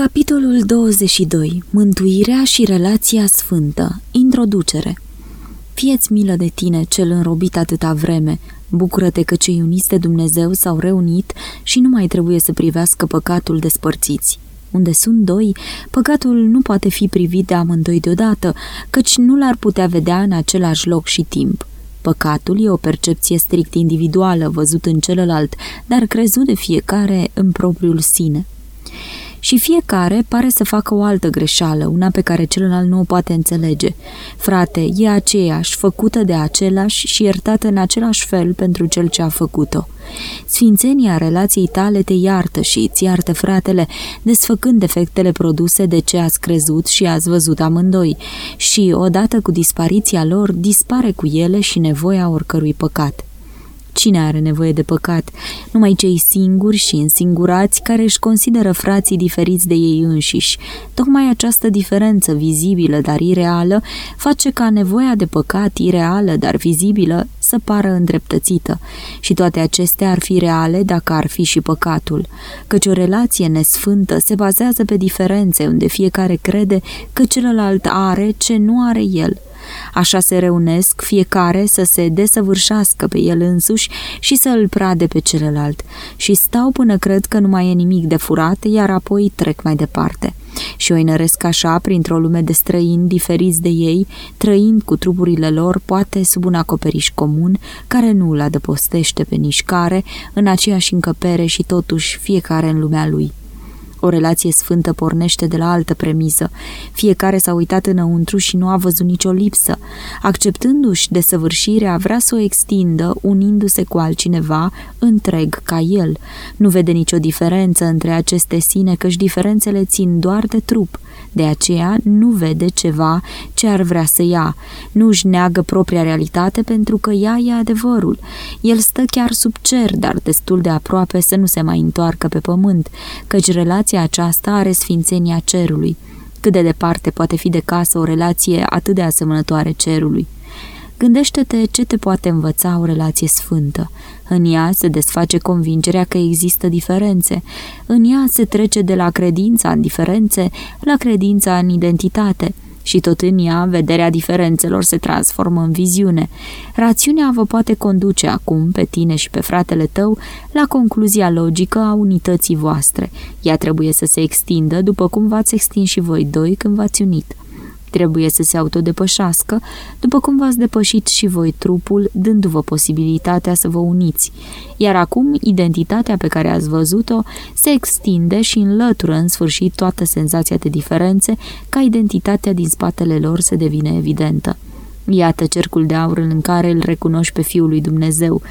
Capitolul 22. Mântuirea și relația sfântă. Introducere. Fieți milă de tine, cel înrobit atâta vreme. Bucură-te că cei uniți de Dumnezeu s-au reunit și nu mai trebuie să privească păcatul despărțiți. Unde sunt doi, păcatul nu poate fi privit de amândoi deodată, căci nu l-ar putea vedea în același loc și timp. Păcatul e o percepție strict individuală, văzut în celălalt, dar crezut de fiecare în propriul sine și fiecare pare să facă o altă greșeală, una pe care celălalt nu o poate înțelege. Frate, e aceeași, făcută de același și iertată în același fel pentru cel ce a făcut-o. Sfințenia relației tale te iartă și îți iartă fratele, desfăcând defectele produse de ce ați crezut și ați văzut amândoi, și, odată cu dispariția lor, dispare cu ele și nevoia oricărui păcat. Cine are nevoie de păcat? Numai cei singuri și însingurați care își consideră frații diferiți de ei înșiși. Tocmai această diferență vizibilă, dar ireală, face ca nevoia de păcat ireală, dar vizibilă, să pară îndreptățită. Și toate acestea ar fi reale dacă ar fi și păcatul. Căci o relație nesfântă se bazează pe diferențe unde fiecare crede că celălalt are ce nu are el – Așa se reunesc fiecare să se desăvârșească pe el însuși și să îl prade pe celălalt. Și stau până cred că nu mai e nimic de furat, iar apoi trec mai departe. Și o inăresc așa printr-o lume de străini diferiți de ei, trăind cu trupurile lor, poate sub un acoperiș comun, care nu îl adăpostește pe nici care, în aceeași încăpere și totuși fiecare în lumea lui. O relație sfântă pornește de la altă premisă. Fiecare s-a uitat înăuntru și nu a văzut nicio lipsă. Acceptându-și desăvârșirea, vrea să o extindă, unindu-se cu altcineva, întreg ca el. Nu vede nicio diferență între aceste sine, căci diferențele țin doar de trup. De aceea nu vede ceva ce ar vrea să ia. Nu își neagă propria realitate pentru că ea e adevărul. El stă chiar sub cer, dar destul de aproape să nu se mai întoarcă pe pământ, căci relația aceasta are sfințenia cerului. Cât de departe poate fi de casă o relație atât de asemănătoare cerului? Gândește-te ce te poate învăța o relație sfântă. În ea se desface convingerea că există diferențe. În ea se trece de la credința în diferențe la credința în identitate. Și tot în ea, vederea diferențelor se transformă în viziune. Rațiunea vă poate conduce acum, pe tine și pe fratele tău, la concluzia logică a unității voastre. Ea trebuie să se extindă după cum v-ați extins și voi doi când v-ați unit. Trebuie să se autodepășească, după cum v-ați depășit și voi trupul, dându-vă posibilitatea să vă uniți. Iar acum, identitatea pe care ați văzut-o se extinde și înlătură în sfârșit toată senzația de diferențe, ca identitatea din spatele lor să devine evidentă. Iată cercul de aur în care îl recunoști pe Fiul lui Dumnezeu,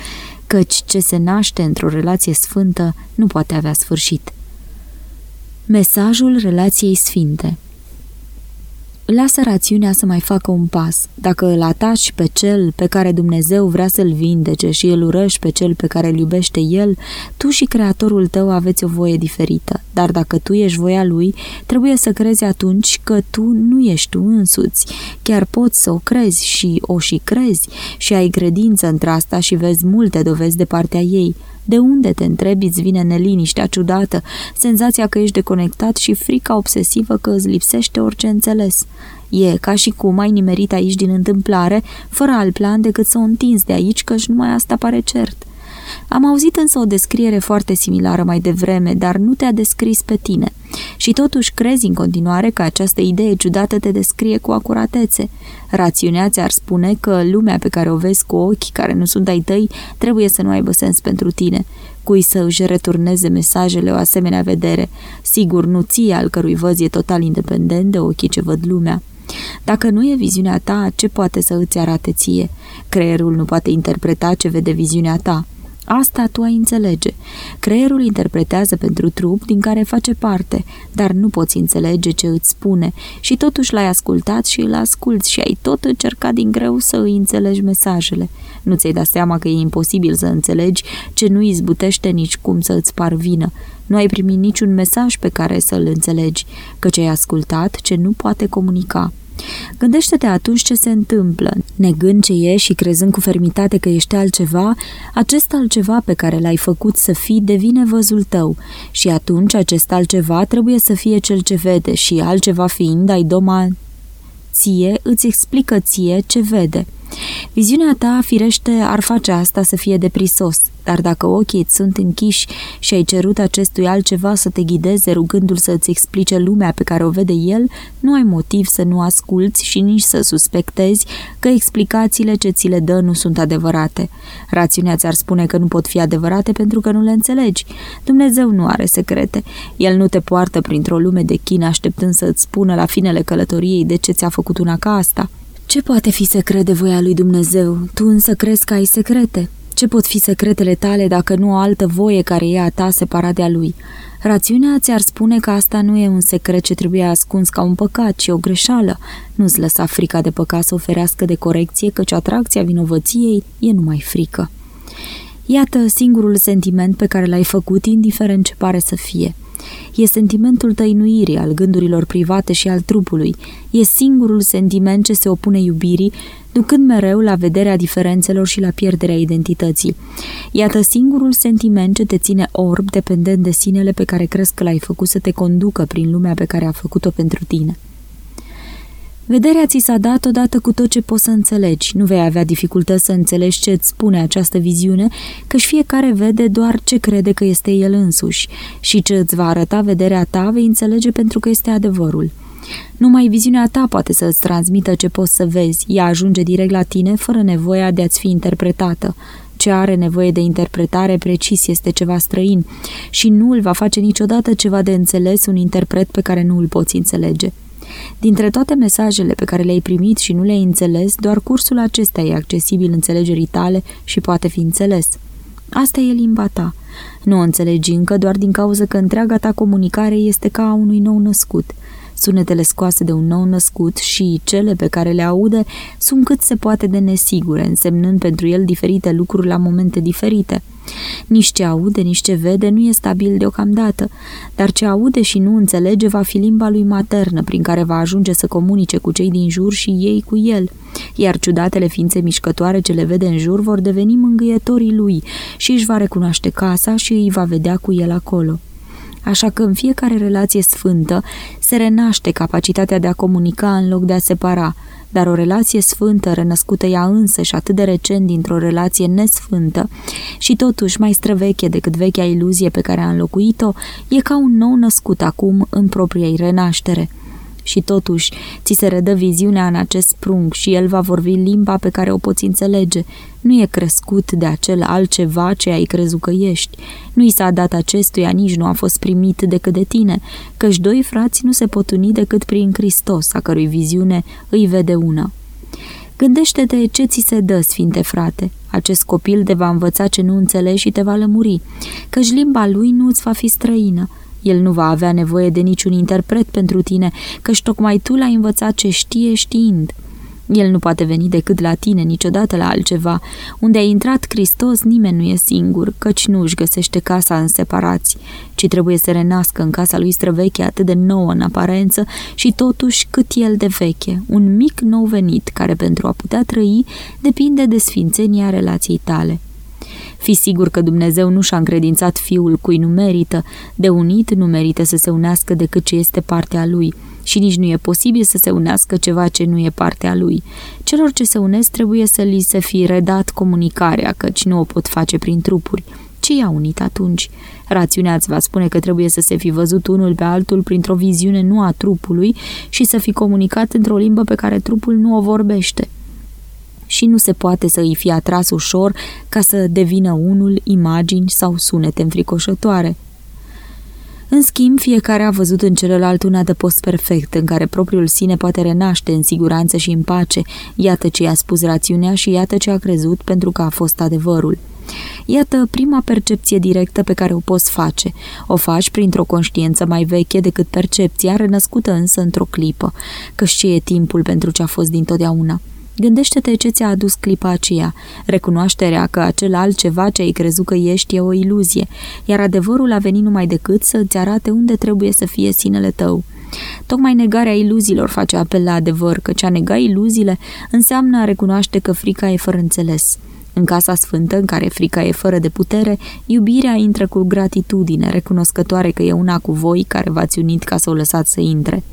căci ce se naște într-o relație sfântă nu poate avea sfârșit. Mesajul relației sfinte Lasă rațiunea să mai facă un pas. Dacă îl ataci pe cel pe care Dumnezeu vrea să-l vindece și îl urăși pe cel pe care îl iubește el, tu și Creatorul tău aveți o voie diferită. Dar dacă tu ești voia lui, trebuie să crezi atunci că tu nu ești tu însuți. Chiar poți să o crezi și o și crezi și ai credință într-asta și vezi multe dovezi de partea ei. De unde, te întrebi, îți vine neliniștea ciudată, senzația că ești deconectat și frica obsesivă că îți lipsește orice înțeles? E ca și cum ai nimerit aici din întâmplare, fără alt plan decât să o întinzi de aici, căci numai asta pare cert. Am auzit însă o descriere foarte similară mai devreme, dar nu te-a descris pe tine. Și totuși crezi în continuare că această idee ciudată te descrie cu acuratețe. Rațiunea ți-ar spune că lumea pe care o vezi cu ochi care nu sunt ai tăi trebuie să nu aibă sens pentru tine. Cui să își returneze mesajele o asemenea vedere? Sigur, nu ție al cărui văz e total independent de ochii ce văd lumea. Dacă nu e viziunea ta, ce poate să îți arate ție? Creierul nu poate interpreta ce vede viziunea ta. Asta tu ai înțelege. Creierul interpretează pentru trup din care face parte, dar nu poți înțelege ce îți spune și totuși l-ai ascultat și îl asculți și ai tot încercat din greu să îi înțelegi mesajele. Nu ți-ai dat seama că e imposibil să înțelegi ce nu izbutește nici cum să îți parvină. Nu ai primit niciun mesaj pe care să-l înțelegi, căci ai ascultat ce nu poate comunica. Gândește-te atunci ce se întâmplă. Negând ce e și crezând cu fermitate că ești altceva, acest altceva pe care l-ai făcut să fii devine văzul tău și atunci acest altceva trebuie să fie cel ce vede și altceva fiind ai doma ție îți explică ție ce vede. Viziunea ta, firește, ar face asta să fie deprisos, dar dacă ochii îți sunt închiși și ai cerut acestui altceva să te ghideze rugându-l să îți explice lumea pe care o vede el, nu ai motiv să nu asculți și nici să suspectezi că explicațiile ce ți le dă nu sunt adevărate. Rațiunea ți-ar spune că nu pot fi adevărate pentru că nu le înțelegi. Dumnezeu nu are secrete. El nu te poartă printr-o lume de chin așteptând să îți spună la finele călătoriei de ce ți-a făcut una ca asta. Ce poate fi secret de voia lui Dumnezeu? Tu însă crezi că ai secrete. Ce pot fi secretele tale dacă nu o altă voie care e a ta separat de a lui? Rațiunea ți-ar spune că asta nu e un secret ce trebuie ascuns ca un păcat, ci o greșeală. Nu-ți lăsa frica de păcat să oferească de corecție, căci atracția vinovăției e numai frică. Iată singurul sentiment pe care l-ai făcut, indiferent ce pare să fie – E sentimentul tăinuirii al gândurilor private și al trupului. E singurul sentiment ce se opune iubirii, ducând mereu la vederea diferențelor și la pierderea identității. Iată singurul sentiment ce te ține orb, dependent de sinele pe care crezi că l-ai făcut să te conducă prin lumea pe care a făcut-o pentru tine. Vederea ți s-a dat odată cu tot ce poți să înțelegi. Nu vei avea dificultăți să înțelegi ce îți spune această viziune, căci fiecare vede doar ce crede că este el însuși și ce îți va arăta vederea ta vei înțelege pentru că este adevărul. Numai viziunea ta poate să îți transmită ce poți să vezi. Ea ajunge direct la tine fără nevoia de a-ți fi interpretată. Ce are nevoie de interpretare precis este ceva străin și nu îl va face niciodată ceva de înțeles un interpret pe care nu îl poți înțelege. Dintre toate mesajele pe care le-ai primit și nu le-ai înțeles, doar cursul acesta e accesibil înțelegerii tale și poate fi înțeles. Asta e limba ta. Nu o înțelegi încă doar din cauza că întreaga ta comunicare este ca a unui nou născut. Sunetele scoase de un nou născut și cele pe care le aude sunt cât se poate de nesigure, însemnând pentru el diferite lucruri la momente diferite. Nici ce aude, nici ce vede nu e stabil deocamdată, dar ce aude și nu înțelege va fi limba lui maternă, prin care va ajunge să comunice cu cei din jur și ei cu el, iar ciudatele ființe mișcătoare ce le vede în jur vor deveni mângâietorii lui și își va recunoaște casa și îi va vedea cu el acolo așa că în fiecare relație sfântă se renaște capacitatea de a comunica în loc de a separa, dar o relație sfântă, renăscută ea însă și atât de recent dintr-o relație nesfântă și totuși mai străveche decât vechea iluzie pe care a înlocuit-o, e ca un nou născut acum în propria ei renaștere și totuși ți se redă viziunea în acest prunc și el va vorbi limba pe care o poți înțelege. Nu e crescut de acel altceva ce ai crezut că ești. Nu i s-a dat acestuia, nici nu a fost primit decât de tine, căci doi frați nu se pot uni decât prin Hristos, a cărui viziune îi vede una. Gândește-te ce ți se dă, sfinte frate. Acest copil te va învăța ce nu înțelegi și te va lămuri, căci limba lui nu îți va fi străină. El nu va avea nevoie de niciun interpret pentru tine, căci tocmai tu l-ai învățat ce știe știind. El nu poate veni decât la tine, niciodată la altceva. Unde a intrat Hristos, nimeni nu e singur, căci nu își găsește casa în separați, ci trebuie să renască în casa lui străveche atât de nouă în aparență și totuși cât el de veche, un mic nou venit care pentru a putea trăi depinde de sfințenia relației tale. Fi sigur că Dumnezeu nu și-a încredințat fiul cui nu merită, de unit nu merită să se unească decât ce este partea lui și nici nu e posibil să se unească ceva ce nu e partea lui. Celor ce se unesc trebuie să li se fi redat comunicarea, căci nu o pot face prin trupuri. Ce i-a unit atunci? Rațiunea îți va spune că trebuie să se fi văzut unul pe altul printr-o viziune nu a trupului și să fi comunicat într-o limbă pe care trupul nu o vorbește și nu se poate să îi fie atras ușor ca să devină unul imagini sau sunete înfricoșătoare. În schimb, fiecare a văzut în celălalt un adăpost perfect, în care propriul sine poate renaște în siguranță și în pace. Iată ce i-a spus rațiunea și iată ce a crezut pentru că a fost adevărul. Iată prima percepție directă pe care o poți face. O faci printr-o conștiință mai veche decât percepția, renăscută însă într-o clipă, că ce e timpul pentru ce a fost dintotdeauna. Gândește-te ce ți-a adus clipa aceea, recunoașterea că acel altceva ce ai crezut că ești e o iluzie, iar adevărul a venit numai decât să îți arate unde trebuie să fie sinele tău. Tocmai negarea iluziilor face apel la adevăr, căci a nega iluziile înseamnă a recunoaște că frica e fără înțeles. În casa sfântă, în care frica e fără de putere, iubirea intră cu gratitudine, recunoscătoare că e una cu voi care v-ați unit ca să o lăsați să intre.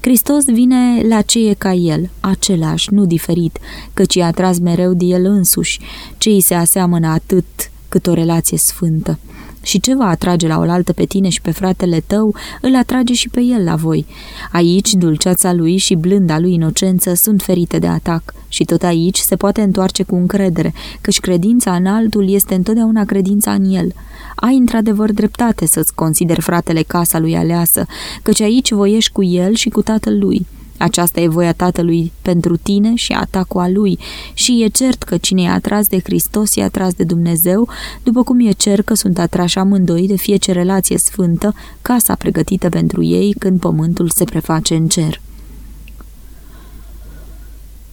Hristos vine la ce e ca El, același, nu diferit, căci i-a atras mereu de El însuși, ce îi se aseamănă atât cât o relație sfântă. Și ce va atrage la oaltă pe tine și pe fratele tău, îl atrage și pe el la voi. Aici, dulceața lui și blânda lui inocență sunt ferite de atac. Și tot aici se poate întoarce cu încredere, căci credința în altul este întotdeauna credința în el. Ai într-adevăr dreptate să-ți consideri fratele casa lui aleasă, căci aici voiești cu el și cu tatăl lui. Aceasta e voia Tatălui pentru tine și a ta cu a Lui și e cert că cine e atras de Hristos e atras de Dumnezeu, după cum e cer că sunt atrași amândoi de fie ce relație sfântă, casa pregătită pentru ei când pământul se preface în cer.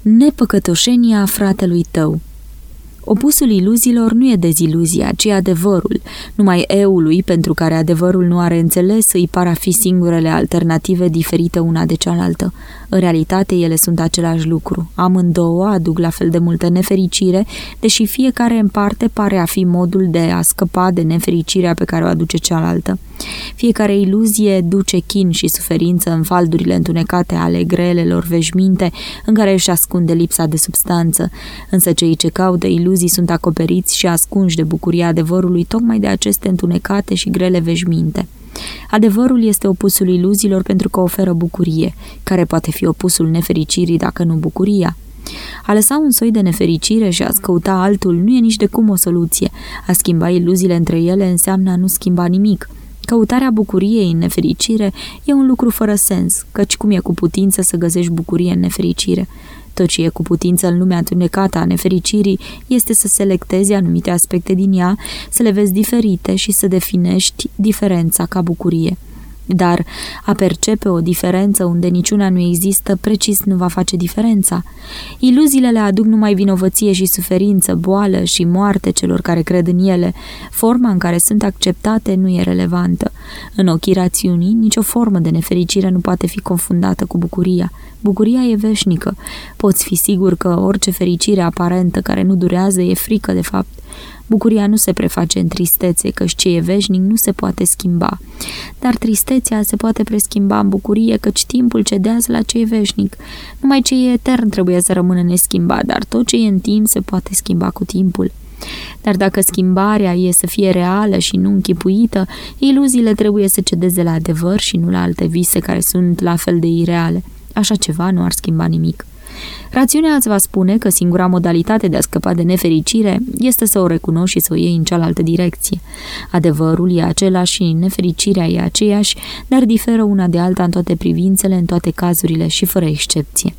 Nepăcătoșenia fratelui tău Opusul iluziilor nu e deziluzia, ci adevărul. Numai eului, pentru care adevărul nu are înțeles, îi par a fi singurele alternative diferite una de cealaltă. În realitate, ele sunt același lucru. Amândouă aduc la fel de multă nefericire, deși fiecare în parte pare a fi modul de a scăpa de nefericirea pe care o aduce cealaltă. Fiecare iluzie duce chin și suferință în faldurile întunecate ale grelelor veșminte în care își ascunde lipsa de substanță, însă cei ce caută iluzii sunt acoperiți și ascunși de bucuria adevărului tocmai de aceste întunecate și grele veșminte. Adevărul este opusul iluziilor pentru că oferă bucurie, care poate fi opusul nefericirii dacă nu bucuria. A lăsa un soi de nefericire și a căuta altul nu e nici de cum o soluție. A schimba iluziile între ele înseamnă a nu schimba nimic. Căutarea bucuriei în nefericire e un lucru fără sens, căci cum e cu putință să găsești bucurie în nefericire? Tot ce e cu putință în lumea întunecată a nefericirii este să selectezi anumite aspecte din ea, să le vezi diferite și să definești diferența ca bucurie. Dar a percepe o diferență unde niciuna nu există, precis nu va face diferența. Iluziile le aduc numai vinovăție și suferință, boală și moarte celor care cred în ele. Forma în care sunt acceptate nu e relevantă. În ochii rațiunii, nicio formă de nefericire nu poate fi confundată cu bucuria. Bucuria e veșnică. Poți fi sigur că orice fericire aparentă care nu durează e frică de fapt. Bucuria nu se preface în tristețe, căci ce e veșnic nu se poate schimba. Dar tristețea se poate preschimba în bucurie, căci timpul cedează la ce e veșnic. Numai ce e etern trebuie să rămână neschimbat, dar tot ce e în timp se poate schimba cu timpul. Dar dacă schimbarea e să fie reală și nu închipuită, iluziile trebuie să cedeze la adevăr și nu la alte vise care sunt la fel de ireale. Așa ceva nu ar schimba nimic. Rațiunea îți va spune că singura modalitate de a scăpa de nefericire este să o recunoști și să o iei în cealaltă direcție. Adevărul e același și nefericirea e aceeași, dar diferă una de alta în toate privințele, în toate cazurile și fără excepție.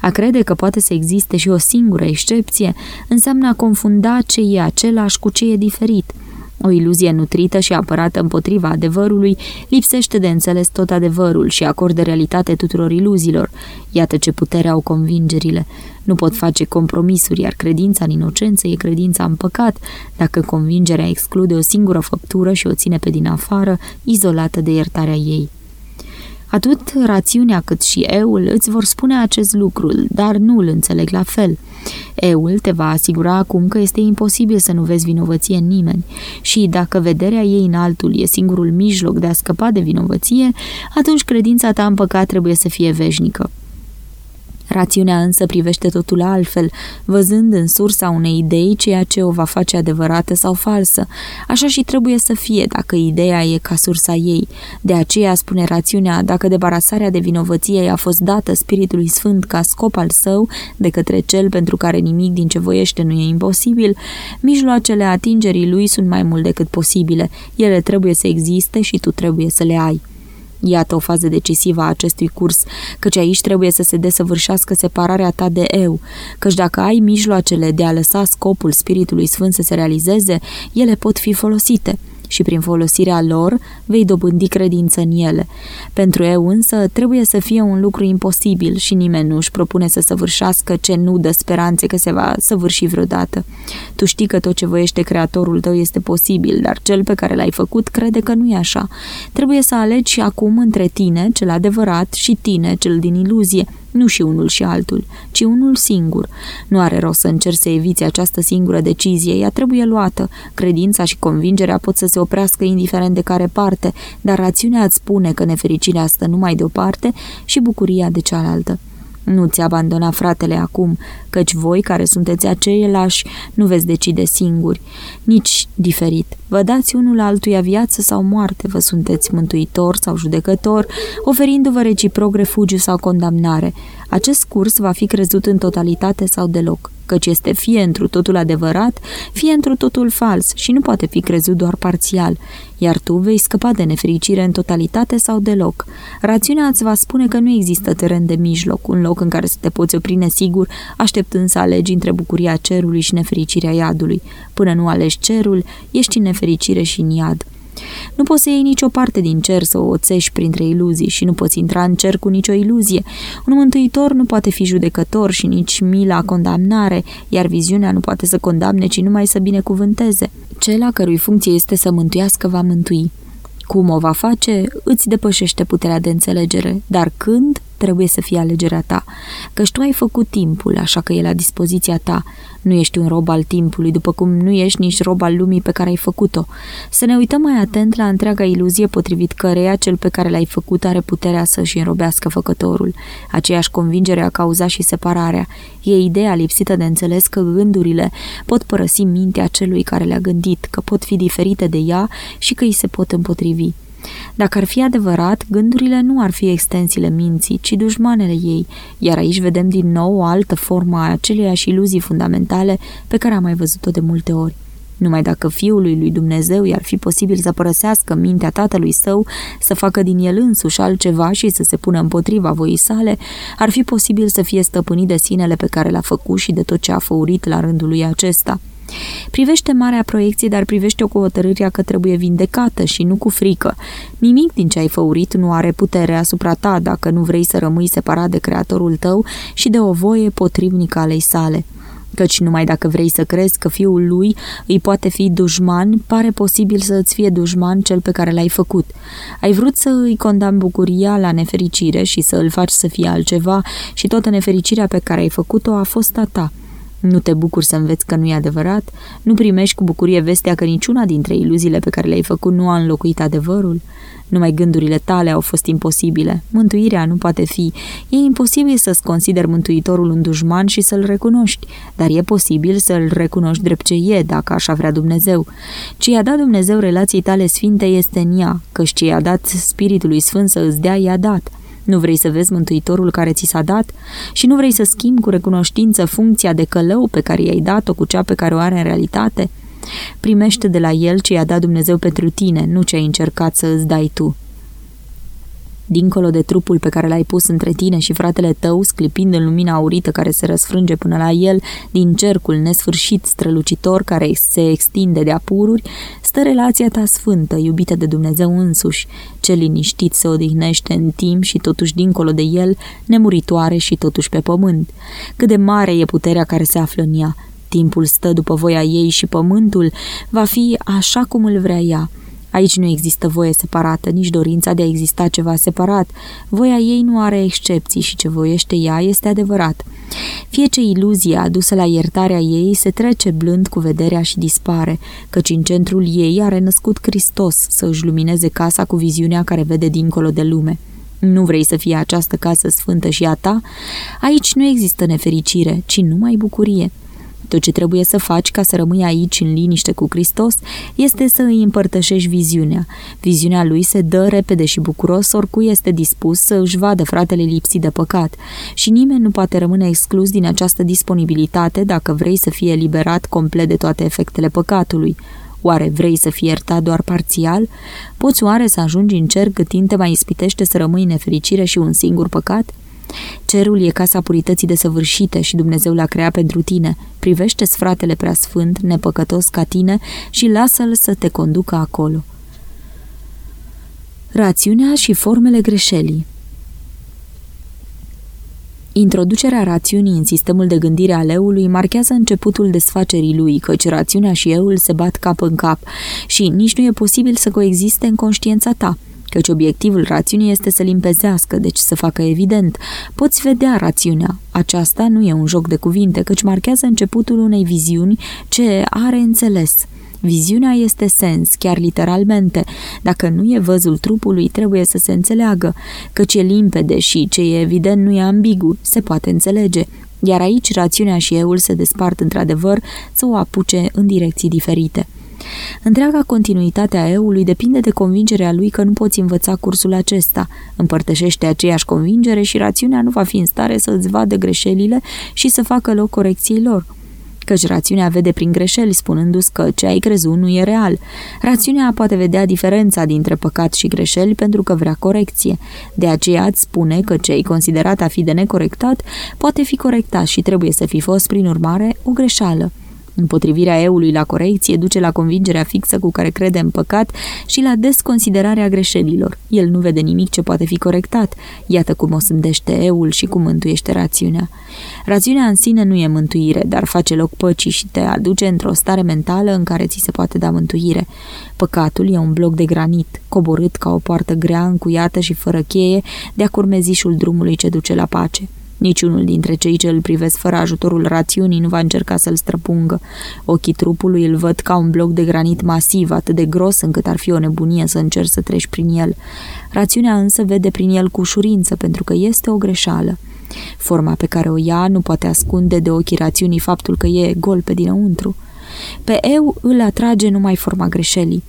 A crede că poate să existe și o singură excepție înseamnă a confunda ce e același cu ce e diferit – o iluzie nutrită și apărată împotriva adevărului lipsește de înțeles tot adevărul și acordă realitate tuturor iluziilor. Iată ce putere au convingerile. Nu pot face compromisuri, iar credința în inocență e credința în păcat, dacă convingerea exclude o singură făptură și o ține pe din afară, izolată de iertarea ei. Atât rațiunea cât și eul îți vor spune acest lucru, dar nu îl înțeleg la fel. Eul te va asigura acum că este imposibil să nu vezi vinovăție în nimeni și dacă vederea ei în altul e singurul mijloc de a scăpa de vinovăție, atunci credința ta în păcat trebuie să fie veșnică. Rațiunea însă privește totul altfel, văzând în sursa unei idei ceea ce o va face adevărată sau falsă. Așa și trebuie să fie dacă ideea e ca sursa ei. De aceea spune rațiunea, dacă debarasarea de vinovăție i-a fost dată Spiritului Sfânt ca scop al său, de către cel pentru care nimic din ce voiește nu e imposibil, mijloacele atingerii lui sunt mai mult decât posibile. Ele trebuie să existe și tu trebuie să le ai. Iată o fază decisivă a acestui curs, căci aici trebuie să se desăvârșească separarea ta de eu, căci dacă ai mijloacele de a lăsa scopul Spiritului Sfânt să se realizeze, ele pot fi folosite. Și prin folosirea lor vei dobândi credință în ele. Pentru eu însă trebuie să fie un lucru imposibil și nimeni nu își propune să săvârșească ce nu dă speranțe că se va săvârși vreodată. Tu știi că tot ce voiește creatorul tău este posibil, dar cel pe care l-ai făcut crede că nu e așa. Trebuie să alegi și acum între tine, cel adevărat, și tine, cel din iluzie, nu și unul și altul, ci unul singur. Nu are rost să încerci să eviți această singură decizie, ea trebuie luată. Credința și convingerea pot să se oprească indiferent de care parte, dar rațiunea îți spune că nefericirea stă numai de o parte și bucuria de cealaltă. Nu-ți abandona fratele acum, căci voi, care sunteți aceilași, nu veți decide singuri, nici diferit. Vă dați unul altuia viață sau moarte, vă sunteți mântuitor sau judecător, oferindu-vă reciproc refugiu sau condamnare. Acest curs va fi crezut în totalitate sau deloc căci este fie întru totul adevărat, fie întru totul fals și nu poate fi crezut doar parțial, iar tu vei scăpa de nefericire în totalitate sau deloc. Rațiunea îți va spune că nu există teren de mijloc, un loc în care să te poți opri nesigur, așteptând să alegi între bucuria cerului și nefericirea iadului. Până nu alegi cerul, ești în nefericire și în iad. Nu poți să iei nicio parte din cer să o oțești printre iluzii și nu poți intra în cer cu nicio iluzie. Un mântuitor nu poate fi judecător și nici mila condamnare, iar viziunea nu poate să condamne, ci numai să binecuvânteze. Cel a cărui funcție este să mântuiască va mântui. Cum o va face, îți depășește puterea de înțelegere, dar când trebuie să fie alegerea ta, căci tu ai făcut timpul, așa că e la dispoziția ta. Nu ești un rob al timpului, după cum nu ești nici rob al lumii pe care ai făcut-o. Să ne uităm mai atent la întreaga iluzie potrivit căreia cel pe care l-ai făcut are puterea să-și înrobească făcătorul. Aceeași convingere a cauzat și separarea. E ideea lipsită de înțeles că gândurile pot părăsi mintea celui care le-a gândit, că pot fi diferite de ea și că îi se pot împotrivi. Dacă ar fi adevărat, gândurile nu ar fi extensiile minții, ci dușmanele ei, iar aici vedem din nou o altă formă a aceleiași iluzii fundamentale pe care am mai văzut-o de multe ori. Numai dacă fiului lui Dumnezeu i-ar fi posibil să părăsească mintea tatălui său, să facă din el însuși altceva și să se pună împotriva voii sale, ar fi posibil să fie stăpânit de sinele pe care l-a făcut și de tot ce a făurit la rândul lui acesta. Privește marea proiecție, dar privește-o cu hotărârea că trebuie vindecată și nu cu frică. Nimic din ce ai făurit nu are putere asupra ta dacă nu vrei să rămâi separat de creatorul tău și de o voie potrivnică alei sale căci numai dacă vrei să crezi că fiul lui îi poate fi dușman, pare posibil să îți fie dușman cel pe care l-ai făcut. Ai vrut să îi condamni bucuria la nefericire și să îl faci să fie altceva și toată nefericirea pe care ai făcut-o a fost a ta. Nu te bucuri să înveți că nu e adevărat? Nu primești cu bucurie vestea că niciuna dintre iluziile pe care le-ai făcut nu a înlocuit adevărul? Numai gândurile tale au fost imposibile. Mântuirea nu poate fi. E imposibil să-ți consideri mântuitorul un dușman și să-l recunoști, dar e posibil să-l recunoști drept ce e, dacă așa vrea Dumnezeu. Ce i-a dat Dumnezeu relației tale sfinte este în ea, căci ce i-a dat Spiritului Sfânt să îți dea, i-a dat. Nu vrei să vezi Mântuitorul care ți s-a dat și nu vrei să schimbi cu recunoștință funcția de călău pe care i-ai dat-o cu cea pe care o are în realitate? Primește de la el ce i-a dat Dumnezeu pentru tine, nu ce ai încercat să îți dai tu dincolo de trupul pe care l-ai pus între tine și fratele tău, sclipind în lumina aurită care se răsfrânge până la el, din cercul nesfârșit strălucitor care se extinde de apururi, stă relația ta sfântă, iubită de Dumnezeu însuși, ce liniștit se odihnește în timp și totuși dincolo de el, nemuritoare și totuși pe pământ. Cât de mare e puterea care se află în ea, timpul stă după voia ei și pământul va fi așa cum îl vrea ea, Aici nu există voie separată, nici dorința de a exista ceva separat. Voia ei nu are excepții și ce voiește ea este adevărat. Fie ce iluzie adusă la iertarea ei se trece blând cu vederea și dispare, căci în centrul ei a renăscut Hristos să își lumineze casa cu viziunea care vede dincolo de lume. Nu vrei să fie această casă sfântă și a ta? Aici nu există nefericire, ci numai bucurie. Tot ce trebuie să faci ca să rămâi aici în liniște cu Hristos este să îi împărtășești viziunea. Viziunea lui se dă repede și bucuros oricui este dispus să își vadă fratele lipsit de păcat și nimeni nu poate rămâne exclus din această disponibilitate dacă vrei să fie eliberat complet de toate efectele păcatului. Oare vrei să fii iertat doar parțial? Poți oare să ajungi în cer cât timp te mai ispitește să rămâi nefericire și un singur păcat? Cerul e casa purității desăvârșite și Dumnezeu l-a creat pentru tine. Privește-ți fratele prea sfânt, nepăcătos ca tine și lasă-l să te conducă acolo. Rațiunea și formele greșelii Introducerea rațiunii în sistemul de gândire al eului marchează începutul desfacerii lui, căci rațiunea și eul se bat cap în cap și nici nu e posibil să coexiste în conștiința ta căci obiectivul rațiunii este să limpezească, deci să facă evident. Poți vedea rațiunea. Aceasta nu e un joc de cuvinte, căci marchează începutul unei viziuni ce are înțeles. Viziunea este sens, chiar literalmente. Dacă nu e văzul trupului, trebuie să se înțeleagă, căci e limpede și ce e evident nu e ambigu, se poate înțelege. Iar aici rațiunea și eul se despart într-adevăr să o apuce în direcții diferite. Întreaga continuitate a eului depinde de convingerea lui că nu poți învăța cursul acesta. Împărtășește aceeași convingere și rațiunea nu va fi în stare să îți vadă greșelile și să facă loc corecției lor căci rațiunea vede prin greșeli, spunându-ți că ce ai crezut nu e real. Rațiunea poate vedea diferența dintre păcat și greșeli pentru că vrea corecție. De aceea îți spune că ce ai considerat a fi de necorectat poate fi corectat și trebuie să fi fost, prin urmare, o greșeală. Împotrivirea eului la corecție duce la convingerea fixă cu care crede în păcat și la desconsiderarea greșelilor. El nu vede nimic ce poate fi corectat. Iată cum o sândește eul și cum mântuiește rațiunea. Rațiunea în sine nu e mântuire, dar face loc păcii și te aduce într-o stare mentală în care ți se poate da mântuire. Păcatul e un bloc de granit, coborât ca o poartă grea, încuiată și fără cheie, de-a curmezișul drumului ce duce la pace. Niciunul dintre cei ce îl privesc fără ajutorul rațiunii nu va încerca să-l străpungă. Ochii trupului îl văd ca un bloc de granit masiv, atât de gros încât ar fi o nebunie să încerci să treci prin el. Rațiunea însă vede prin el cu ușurință, pentru că este o greșeală. Forma pe care o ia nu poate ascunde de ochii rațiunii faptul că e gol pe dinăuntru. Pe eu îl atrage numai forma greșelii.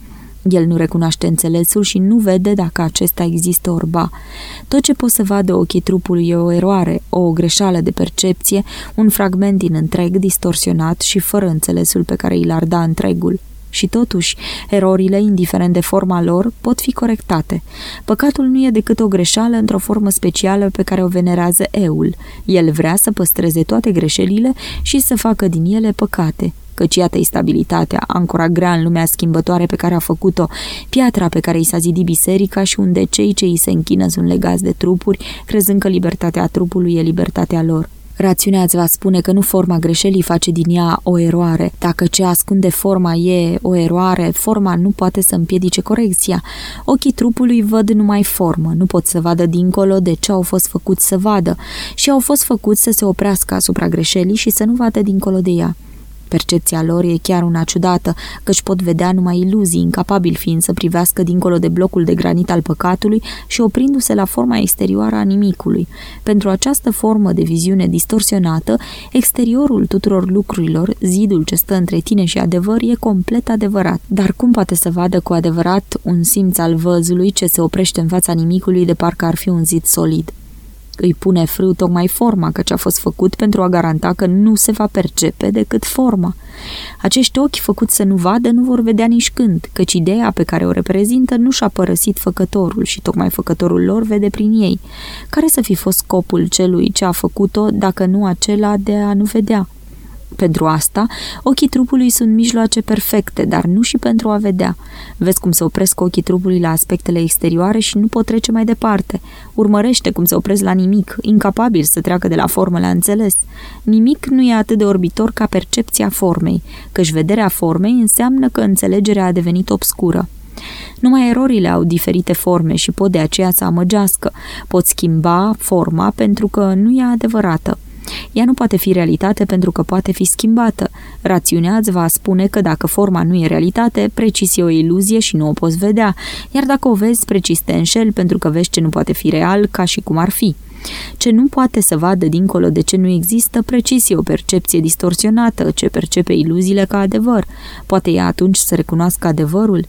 El nu recunoaște înțelesul și nu vede dacă acesta există orba. Tot ce pot să vadă ochii trupului e o eroare, o greșeală de percepție, un fragment din întreg distorsionat și fără înțelesul pe care îl ar da întregul. Și totuși, erorile, indiferent de forma lor, pot fi corectate. Păcatul nu e decât o greșeală într-o formă specială pe care o venerează eul. El vrea să păstreze toate greșelile și să facă din ele păcate căci iată-i stabilitatea, ancora grea în lumea schimbătoare pe care a făcut-o, piatra pe care i s-a zidit biserica și unde cei ce îi se închină sunt legați de trupuri, crezând că libertatea trupului e libertatea lor. Rațiunea îți va spune că nu forma greșelii face din ea o eroare. Dacă ce ascunde forma e o eroare, forma nu poate să împiedice corecția. Ochii trupului văd numai formă, nu pot să vadă dincolo de ce au fost făcuți să vadă și au fost făcuți să se oprească asupra greșelii și să nu vadă dincolo de ea. Percepția lor e chiar una ciudată, căci pot vedea numai iluzii, incapabil fiind să privească dincolo de blocul de granit al păcatului și oprindu-se la forma exterioară a nimicului. Pentru această formă de viziune distorsionată, exteriorul tuturor lucrurilor, zidul ce stă între tine și adevăr, e complet adevărat. Dar cum poate să vadă cu adevărat un simț al văzului ce se oprește în fața nimicului de parcă ar fi un zid solid? Îi pune frâu tocmai forma, căci a fost făcut pentru a garanta că nu se va percepe decât forma. Acești ochi făcuți să nu vadă nu vor vedea nici când, căci ideea pe care o reprezintă nu și-a părăsit făcătorul și tocmai făcătorul lor vede prin ei. Care să fi fost scopul celui ce a făcut-o dacă nu acela de a nu vedea? Pentru asta, ochii trupului sunt mijloace perfecte, dar nu și pentru a vedea. Vezi cum se opresc ochii trupului la aspectele exterioare și nu pot trece mai departe. Urmărește cum se opresc la nimic, incapabil să treacă de la formă la înțeles. Nimic nu e atât de orbitor ca percepția formei, căci vederea formei înseamnă că înțelegerea a devenit obscură. Numai erorile au diferite forme și pot de aceea să amăgească. Pot schimba forma pentru că nu e adevărată. Ea nu poate fi realitate pentru că poate fi schimbată. Rațiunea îți va spune că dacă forma nu e realitate, precis e o iluzie și nu o poți vedea, iar dacă o vezi, precis te înșel pentru că vezi ce nu poate fi real ca și cum ar fi. Ce nu poate să vadă dincolo de ce nu există, precis e o percepție distorsionată, ce percepe iluziile ca adevăr. Poate ea atunci să recunoască adevărul?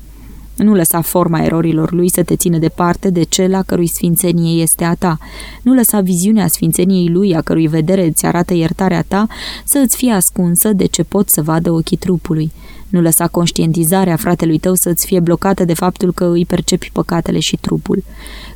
Nu lăsa forma erorilor lui să te țină departe de cel a cărui sfințenie este a ta. Nu lăsa viziunea sfințeniei lui, a cărui vedere îți arată iertarea ta, să îți fie ascunsă de ce pot să vadă ochii trupului. Nu lăsa conștientizarea fratelui tău să-ți fie blocată de faptul că îi percepi păcatele și trupul.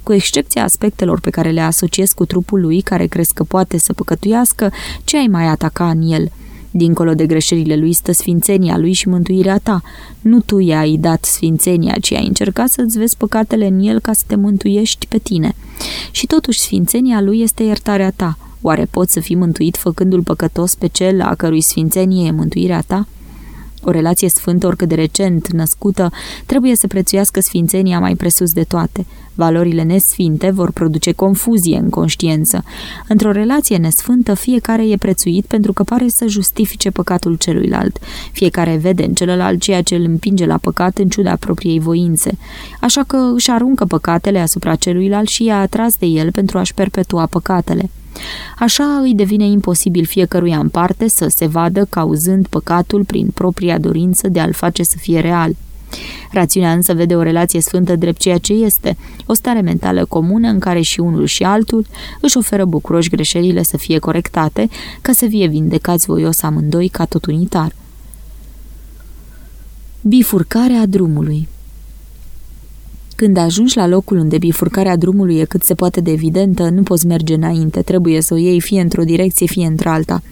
Cu excepția aspectelor pe care le asociezi cu trupul lui, care crezi că poate să păcătuiască, ce ai mai ataca în el – Dincolo de greșelile lui stă sfințenia lui și mântuirea ta. Nu tu i-ai dat sfințenia, ci ai încercat să-ți vezi păcatele în el ca să te mântuiești pe tine. Și totuși sfințenia lui este iertarea ta. Oare poți să fii mântuit făcându-l păcătos pe cel a cărui sfințenie e mântuirea ta? O relație sfântă, oricât de recent născută, trebuie să prețuiască sfințenia mai presus de toate. Valorile nesfinte vor produce confuzie în conștiință. Într-o relație nesfântă, fiecare e prețuit pentru că pare să justifice păcatul celuilalt. Fiecare vede în celălalt ceea ce îl împinge la păcat în ciuda propriei voințe. Așa că își aruncă păcatele asupra celuilalt și e atras de el pentru a-și perpetua păcatele. Așa îi devine imposibil fiecăruia în parte să se vadă cauzând păcatul prin propria dorință de a-l face să fie real. Rațiunea însă vede o relație sfântă drept ceea ce este, o stare mentală comună în care și unul și altul își oferă bucuroși greșelile să fie corectate, ca să fie vindecați voios amândoi ca tot unitar. Bifurcarea drumului când ajungi la locul unde bifurcarea drumului e cât se poate de evidentă, nu poți merge înainte, trebuie să o iei fie într-o direcție, fie într-alta.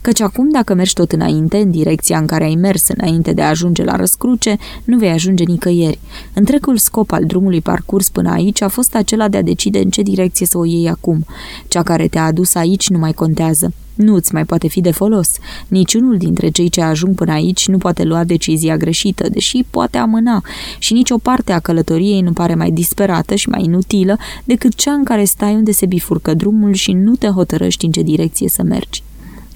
Căci acum, dacă mergi tot înainte, în direcția în care ai mers înainte de a ajunge la răscruce, nu vei ajunge nicăieri. Întregul scop al drumului parcurs până aici a fost acela de a decide în ce direcție să o iei acum. Cea care te-a adus aici nu mai contează nu îți mai poate fi de folos. Niciunul dintre cei ce ajung până aici nu poate lua decizia greșită, deși poate amâna, și nicio parte a călătoriei nu pare mai disperată și mai inutilă decât cea în care stai unde se bifurcă drumul și nu te hotărăști în ce direcție să mergi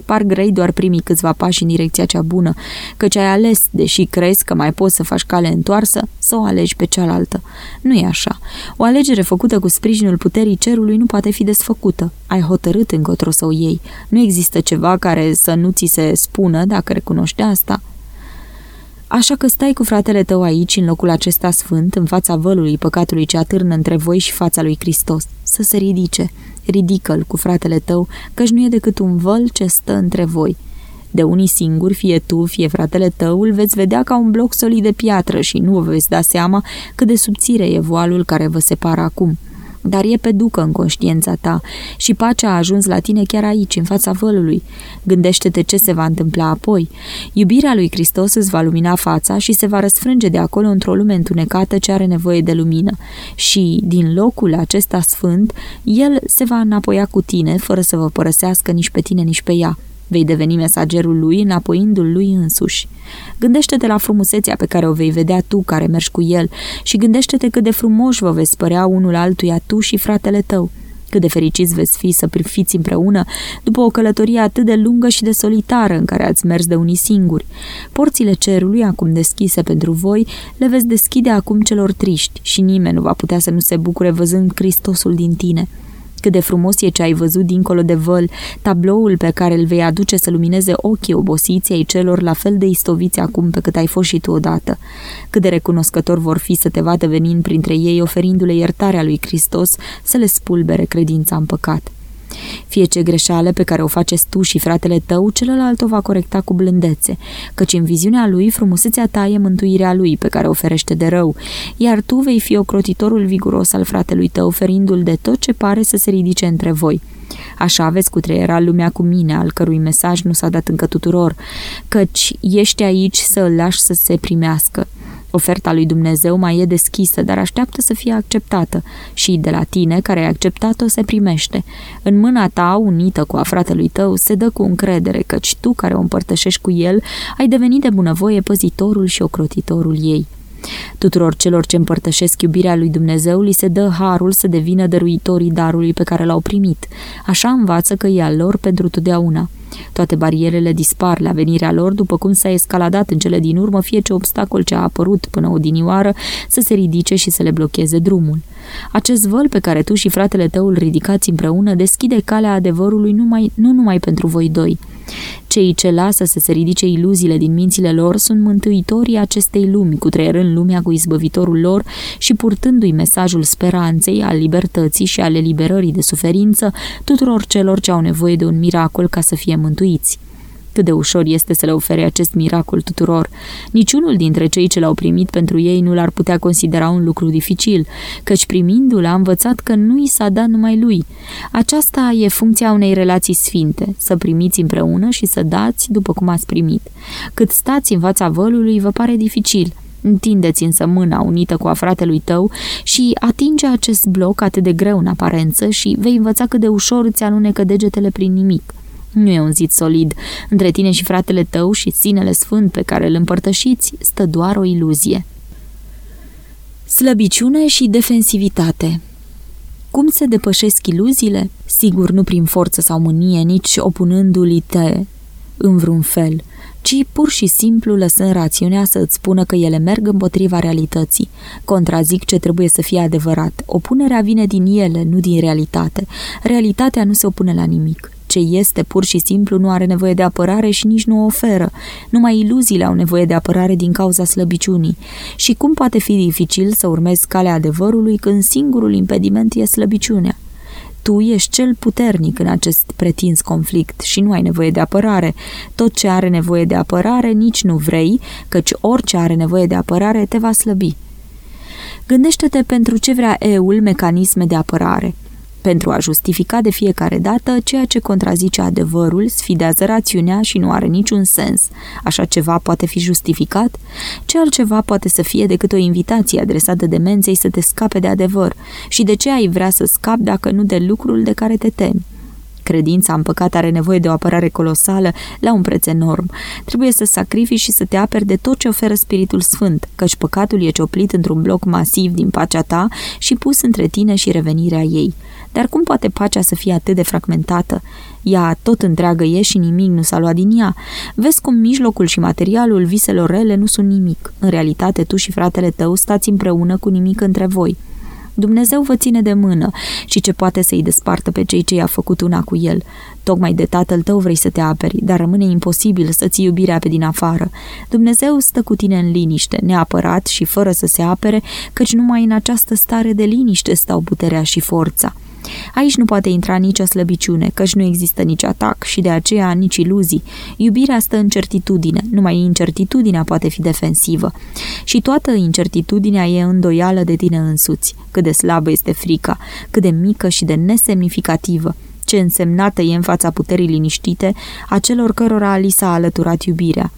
par grei doar primii câțiva pași în direcția cea bună, căci ai ales, deși crezi că mai poți să faci cale întoarsă, să o alegi pe cealaltă. Nu e așa. O alegere făcută cu sprijinul puterii cerului nu poate fi desfăcută. Ai hotărât încotro să o iei. Nu există ceva care să nu ți se spună dacă recunoști asta. Așa că stai cu fratele tău aici, în locul acesta sfânt, în fața vălului păcatului ce atârnă între voi și fața lui Hristos, să se ridice. Ridică-l cu fratele tău, căci nu e decât un văl ce stă între voi. De unii singuri, fie tu, fie fratele tău, îl veți vedea ca un bloc solid de piatră și nu vă veți da seama cât de subțire e voalul care vă separă acum dar e pe ducă în conștiința ta și pacea a ajuns la tine chiar aici, în fața vălului. Gândește-te ce se va întâmpla apoi. Iubirea lui Hristos îți va lumina fața și se va răsfrânge de acolo într-o lume întunecată ce are nevoie de lumină. Și, din locul acesta sfânt, El se va înapoia cu tine, fără să vă părăsească nici pe tine, nici pe ea. Vei deveni mesagerul lui înapoiindu-l lui însuși. Gândește-te la frumusețea pe care o vei vedea tu care mergi cu el și gândește-te cât de frumoși vă veți părea unul altuia tu și fratele tău. Cât de fericiți veți fi să fiți împreună după o călătorie atât de lungă și de solitară în care ați mers de unii singuri. Porțile cerului, acum deschise pentru voi, le veți deschide acum celor triști și nimeni nu va putea să nu se bucure văzând Hristosul din tine. Cât de frumos e ce ai văzut dincolo de văl, tabloul pe care îl vei aduce să lumineze ochii obosiției celor la fel de istoviți acum pe cât ai fost și tu odată. Cât de recunoscători vor fi să te vadă venind printre ei, oferindu-le iertarea lui Hristos să le spulbere credința în păcat. Fie ce greșeală pe care o faceți tu și fratele tău, celălalt o va corecta cu blândețe, căci în viziunea lui frumusețea ta e mântuirea lui pe care o ferește de rău, iar tu vei fi ocrotitorul viguros al fratelui tău, ferindu-l de tot ce pare să se ridice între voi. Așa aveți cu treiera lumea cu mine, al cărui mesaj nu s-a dat încă tuturor, căci ești aici să îl lași să se primească. Oferta lui Dumnezeu mai e deschisă, dar așteaptă să fie acceptată și de la tine, care ai acceptat-o, se primește. În mâna ta, unită cu a fratelui tău, se dă cu încredere, căci tu, care o împărtășești cu el, ai devenit de bunăvoie păzitorul și ocrotitorul ei. Tuturor celor ce împărtășesc iubirea lui Dumnezeu li se dă harul să devină dăruitorii darului pe care l-au primit. Așa învață că e al lor pentru totdeauna. Toate barierele dispar la venirea lor după cum s-a escaladat în cele din urmă fie ce obstacol ce a apărut până odinioară să se ridice și să le blocheze drumul. Acest văl pe care tu și fratele tău îl ridicați împreună deschide calea adevărului numai, nu numai pentru voi doi. Cei ce lasă să se ridice iluziile din mințile lor sunt mântuitorii acestei lumi, cu în lumea cu izbăvitorul lor și purtându-i mesajul speranței, al libertății și al eliberării de suferință tuturor celor ce au nevoie de un miracol ca să fie mântuiți. Cât de ușor este să le ofere acest miracol tuturor. Niciunul dintre cei ce l-au primit pentru ei nu l-ar putea considera un lucru dificil, căci primindu-l a învățat că nu i s-a dat numai lui. Aceasta e funcția unei relații sfinte, să primiți împreună și să dați după cum ați primit. Cât stați în fața vălului, vă pare dificil – Întindeți însă mâna unită cu a fratelui tău și atinge acest bloc atât de greu în aparență și vei învăța cât de ușor îți alunecă degetele prin nimic. Nu e un zid solid. Între tine și fratele tău și sinele sfânt pe care îl împărtășiți stă doar o iluzie. Slăbiciune și defensivitate Cum se depășesc iluziile? Sigur, nu prin forță sau mânie, nici opunându-li te în vreun fel – ci pur și simplu lăsând rațiunea să îți spună că ele merg împotriva realității. Contrazic ce trebuie să fie adevărat. Opunerea vine din ele, nu din realitate. Realitatea nu se opune la nimic. Ce este pur și simplu nu are nevoie de apărare și nici nu o oferă. Numai iluziile au nevoie de apărare din cauza slăbiciunii. Și cum poate fi dificil să urmezi calea adevărului când singurul impediment e slăbiciunea? Tu ești cel puternic în acest pretins conflict și nu ai nevoie de apărare. Tot ce are nevoie de apărare nici nu vrei, căci orice are nevoie de apărare te va slăbi. Gândește-te pentru ce vrea eul mecanisme de apărare. Pentru a justifica de fiecare dată ceea ce contrazice adevărul, sfidează rațiunea și nu are niciun sens. Așa ceva poate fi justificat? Ce altceva poate să fie decât o invitație adresată demenței să te scape de adevăr? Și de ce ai vrea să scapi dacă nu de lucrul de care te temi? Credința în păcat are nevoie de o apărare colosală la un preț enorm. Trebuie să sacrifici și să te aperi de tot ce oferă Spiritul Sfânt, căci păcatul e cioplit într-un bloc masiv din pacea ta și pus între tine și revenirea ei. Dar cum poate pacea să fie atât de fragmentată? Ea tot întreagă e și nimic nu s-a luat din ea. Vezi cum mijlocul și materialul viselor rele nu sunt nimic. În realitate, tu și fratele tău stați împreună cu nimic între voi. Dumnezeu vă ține de mână și ce poate să-i despartă pe cei ce i-a făcut una cu el. Tocmai de tatăl tău vrei să te aperi, dar rămâne imposibil să ți iubirea pe din afară. Dumnezeu stă cu tine în liniște, neapărat și fără să se apere, căci numai în această stare de liniște stau puterea și forța. Aici nu poate intra nicio slăbiciune, căci nu există nici atac și de aceea nici iluzii. Iubirea stă în certitudine, numai incertitudinea poate fi defensivă. Și toată incertitudinea e îndoială de tine însuți. Cât de slabă este frica, cât de mică și de nesemnificativă ce însemnată e în fața puterii liniștite a celor cărora li s-a alăturat iubirea.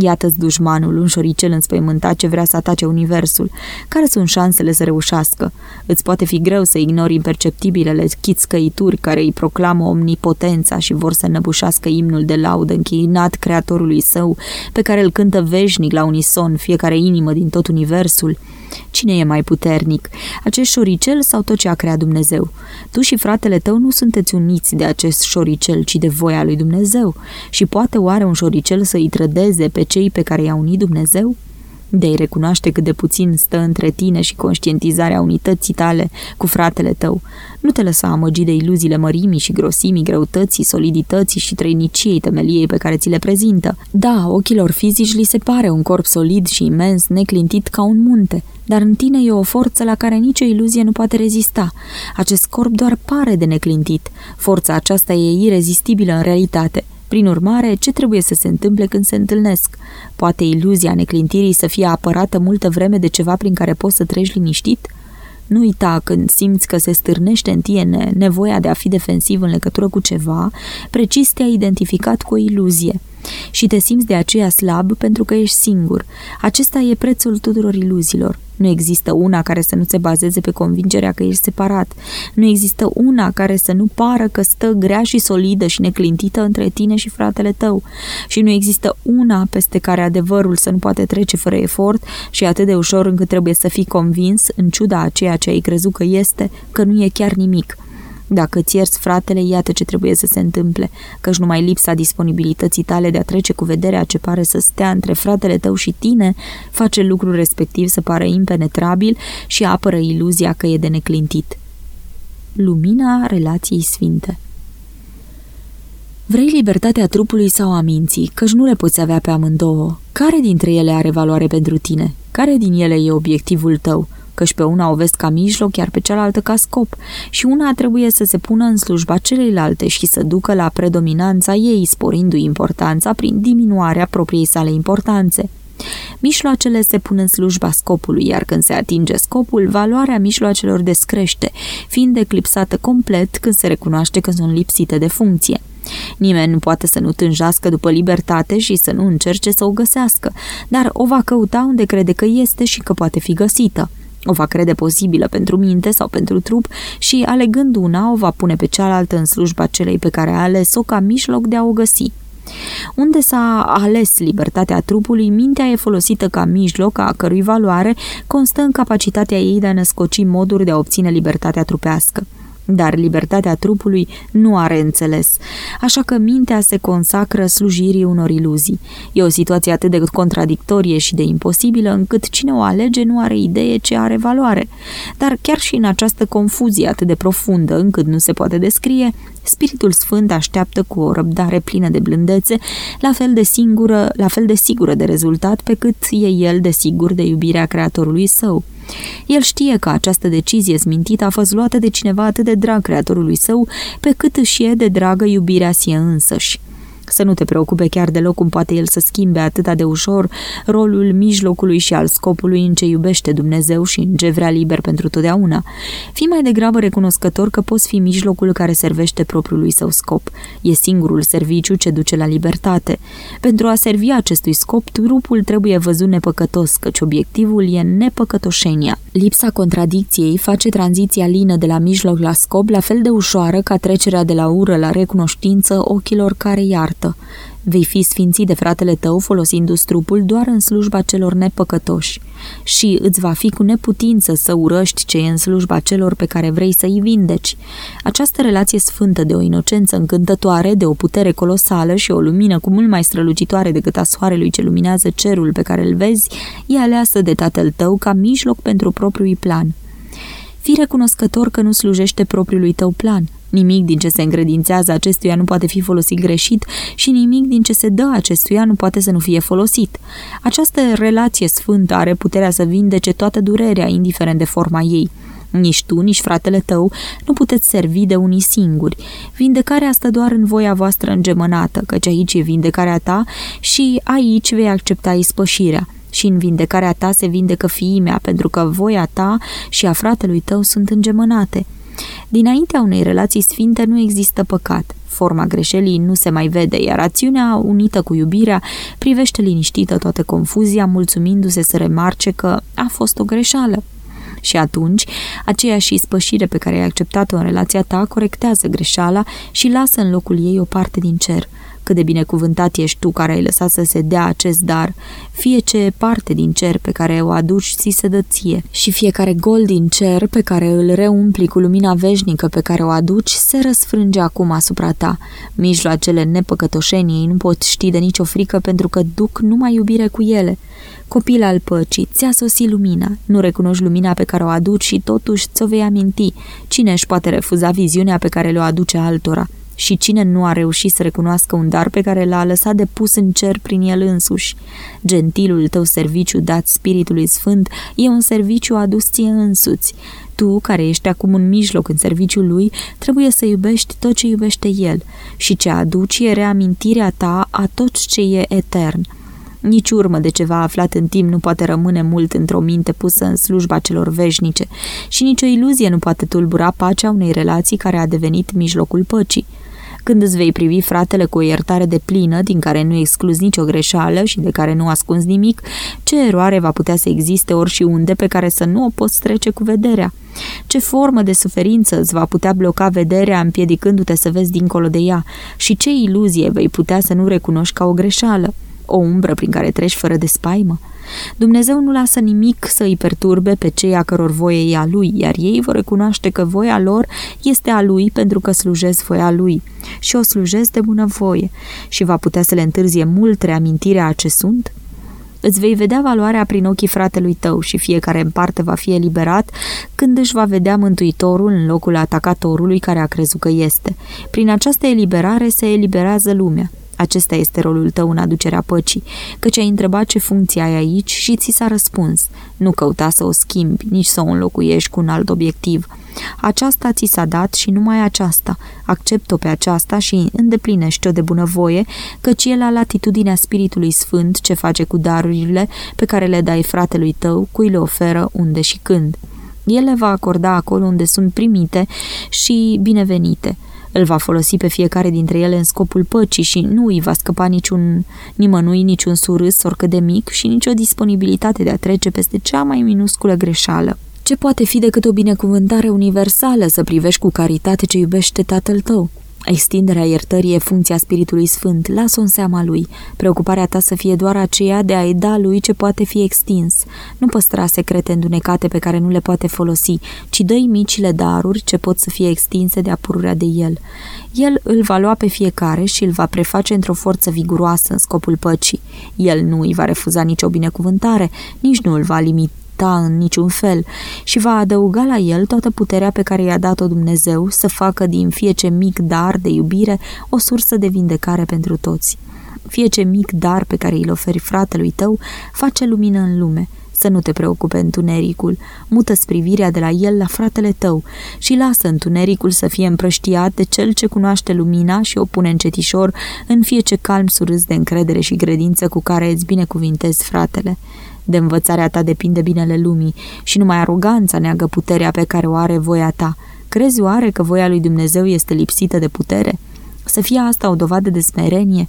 Iată-ți dușmanul, un șoricel înspăimântat ce vrea să atace universul. Care sunt șansele să reușească? Îți poate fi greu să ignori imperceptibilele chițcăituri care îi proclamă omnipotența și vor să năbușească imnul de laudă închinat creatorului său, pe care îl cântă veșnic la unison fiecare inimă din tot universul. Cine e mai puternic? Acest șoricel sau tot ce a creat Dumnezeu? Tu și fratele tău nu sunteți uniți de acest șoricel, ci de voia lui Dumnezeu. Și poate oare un șoricel să îi trădeze pe cei pe care i-a unit Dumnezeu? de a-i recunoaște cât de puțin stă între tine și conștientizarea unității tale cu fratele tău. Nu te lăsa amăgi de iluziile mărimii și grosimii, greutății, solidității și trăiniciei temeliei pe care ți le prezintă. Da, ochilor fizici li se pare un corp solid și imens, neclintit ca un munte, dar în tine e o forță la care nicio iluzie nu poate rezista. Acest corp doar pare de neclintit. Forța aceasta e irezistibilă în realitate. Prin urmare, ce trebuie să se întâmple când se întâlnesc? Poate iluzia neclintirii să fie apărată multă vreme de ceva prin care poți să treci liniștit? Nu uita când simți că se stârnește în tine nevoia de a fi defensiv în legătură cu ceva, precis te-ai identificat cu o iluzie și te simți de aceea slab pentru că ești singur. Acesta e prețul tuturor iluziilor. Nu există una care să nu se bazeze pe convingerea că ești separat. Nu există una care să nu pară că stă grea și solidă și neclintită între tine și fratele tău. Și nu există una peste care adevărul să nu poate trece fără efort și atât de ușor încât trebuie să fii convins, în ciuda a ceea ce ai crezut că este, că nu e chiar nimic. Dacă ți ierți fratele, iată ce trebuie să se întâmple, căci numai lipsa disponibilității tale de a trece cu vederea ce pare să stea între fratele tău și tine face lucrul respectiv să pară impenetrabil și apără iluzia că e de neclintit. Lumina relației sfinte Vrei libertatea trupului sau a minții, căci nu le poți avea pe amândouă. Care dintre ele are valoare pentru tine? Care din ele e obiectivul tău? Căci pe una o vezi ca mijloc, iar pe cealaltă ca scop, și una trebuie să se pună în slujba celeilalte și să ducă la predominanța ei, sporindu-i importanța prin diminuarea propriei sale importanțe. Mijloacele se pun în slujba scopului, iar când se atinge scopul, valoarea mijloacelor descrește, fiind eclipsată complet când se recunoaște că sunt lipsite de funcție. Nimeni nu poate să nu tânjească după libertate și să nu încerce să o găsească, dar o va căuta unde crede că este și că poate fi găsită. O va crede posibilă pentru minte sau pentru trup și, alegând una, o va pune pe cealaltă în slujba celei pe care a ales-o ca mijloc de a o găsi. Unde s-a ales libertatea trupului, mintea e folosită ca mijloc a cărui valoare constă în capacitatea ei de a născoci moduri de a obține libertatea trupească dar libertatea trupului nu are înțeles, așa că mintea se consacră slujirii unor iluzii. E o situație atât de contradictorie și de imposibilă încât cine o alege nu are idee ce are valoare. Dar chiar și în această confuzie atât de profundă încât nu se poate descrie, Spiritul Sfânt așteaptă cu o răbdare plină de blândețe, la fel de, singură, la fel de sigură de rezultat pe cât e el de sigur de iubirea Creatorului său. El știe că această decizie smintită a fost luată de cineva atât de drag Creatorului său, pe cât își e de dragă iubirea sie însăși. Să nu te preocupe chiar deloc cum poate el să schimbe atât de ușor rolul mijlocului și al scopului în ce iubește Dumnezeu și în ce vrea liber pentru totdeauna. Fii mai degrabă recunoscător că poți fi mijlocul care servește propriului său scop. E singurul serviciu ce duce la libertate. Pentru a servi acestui scop, trupul trebuie văzut nepăcătos, căci obiectivul e nepăcătoșenia. Lipsa contradicției face tranziția lină de la mijloc la scop la fel de ușoară ca trecerea de la ură la recunoștință ochilor care iartă moartă. Vei fi sfințit de fratele tău folosindu-ți trupul doar în slujba celor nepăcătoși și îți va fi cu neputință să urăști ce e în slujba celor pe care vrei să-i vindeci. Această relație sfântă de o inocență încântătoare, de o putere colosală și o lumină cu mult mai strălucitoare decât a soarelui ce luminează cerul pe care îl vezi, e aleasă de tatăl tău ca mijloc pentru propriul plan. Fii recunoscător că nu slujește propriului tău plan – Nimic din ce se încredințează acestuia nu poate fi folosit greșit și nimic din ce se dă acestuia nu poate să nu fie folosit. Această relație sfântă are puterea să vindece toată durerea, indiferent de forma ei. Nici tu, nici fratele tău nu puteți servi de unii singuri. Vindecarea stă doar în voia voastră îngemănată, căci aici e vindecarea ta și aici vei accepta ispășirea. Și în vindecarea ta se vindecă fiimea, pentru că voia ta și a fratelui tău sunt îngemănate. Dinaintea unei relații sfinte nu există păcat. Forma greșelii nu se mai vede, iar rațiunea, unită cu iubirea, privește liniștită toată confuzia, mulțumindu-se să remarce că a fost o greșeală. Și atunci, aceeași spășire pe care ai acceptat-o în relația ta corectează greșeala și lasă în locul ei o parte din cer – cât de binecuvântat ești tu care ai lăsat să se dea acest dar, fie ce parte din cer pe care o aduci ți se dă ție și fiecare gol din cer pe care îl reumpli cu lumina veșnică pe care o aduci se răsfrânge acum asupra ta. Mijloacele nepăcătoșeniei nu pot ști de nicio frică pentru că duc numai iubire cu ele. Copil al păcii, ți-a sosit lumina, nu recunoști lumina pe care o aduci și totuși ți-o vei aminti. Cine își poate refuza viziunea pe care le-o aduce altora? Și cine nu a reușit să recunoască un dar pe care l-a lăsat de pus în cer prin el însuși? Gentilul tău serviciu dat Spiritului Sfânt e un serviciu adus ție însuți. Tu, care ești acum în mijloc în serviciul lui, trebuie să iubești tot ce iubește el și ce aduci e reamintirea ta a tot ce e etern. Nici urmă de ceva aflat în timp nu poate rămâne mult într-o minte pusă în slujba celor veșnice și nicio iluzie nu poate tulbura pacea unei relații care a devenit mijlocul păcii. Când îți vei privi fratele cu o iertare de plină, din care nu excluzi nicio greșeală și de care nu ascunzi nimic, ce eroare va putea să existe ori și unde pe care să nu o poți trece cu vederea? Ce formă de suferință îți va putea bloca vederea împiedicându-te să vezi dincolo de ea? Și ce iluzie vei putea să nu recunoști ca o greșeală? O umbră prin care treci fără de spaimă? Dumnezeu nu lasă nimic să îi perturbe pe cei a căror voie e a lui, iar ei vor recunoaște că voia lor este a lui pentru că slujesc voia lui și o slujesc de bunăvoie și va putea să le întârzie mult reamintirea a ce sunt? Îți vei vedea valoarea prin ochii fratelui tău și fiecare în parte va fi eliberat când își va vedea mântuitorul în locul atacatorului care a crezut că este. Prin această eliberare se eliberează lumea. Acesta este rolul tău în aducerea păcii, căci ai întrebat ce funcție ai aici și ți s-a răspuns. Nu căuta să o schimbi, nici să o înlocuiești cu un alt obiectiv. Aceasta ți s-a dat și numai aceasta. Accept-o pe aceasta și îndeplinește-o de bunăvoie, căci e la latitudinea Spiritului Sfânt ce face cu darurile pe care le dai fratelui tău, cui le oferă unde și când. El le va acorda acolo unde sunt primite și binevenite. Îl va folosi pe fiecare dintre ele în scopul păcii și nu îi va scăpa niciun nimănui, niciun surâs, oricât de mic și nicio disponibilitate de a trece peste cea mai minusculă greșeală. Ce poate fi decât o binecuvântare universală să privești cu caritate ce iubește tatăl tău? Extinderea iertării e funcția Spiritului Sfânt, lasă-o în seama lui. Preocuparea ta să fie doar aceea de a-i da lui ce poate fi extins. Nu păstra secrete îndunecate pe care nu le poate folosi, ci dă micile daruri ce pot să fie extinse de apururea de el. El îl va lua pe fiecare și îl va preface într-o forță viguroasă în scopul păcii. El nu îi va refuza nicio binecuvântare, nici nu îl va limita limita în niciun fel și va adăuga la el toată puterea pe care i-a dat-o Dumnezeu să facă din fie ce mic dar de iubire o sursă de vindecare pentru toți. Fie ce mic dar pe care îl oferi fratelui tău face lumină în lume, să nu te preocupe întunericul, mută privirea de la el la fratele tău și lasă întunericul să fie împrăștiat de cel ce cunoaște lumina și o pune încetișor în fie ce calm surâs de încredere și credință cu care îți binecuvintezi fratele. De învățarea ta depinde binele lumii și numai aroganța neagă puterea pe care o are voia ta. Crezi oare că voia lui Dumnezeu este lipsită de putere? Să fie asta o dovadă de smerenie?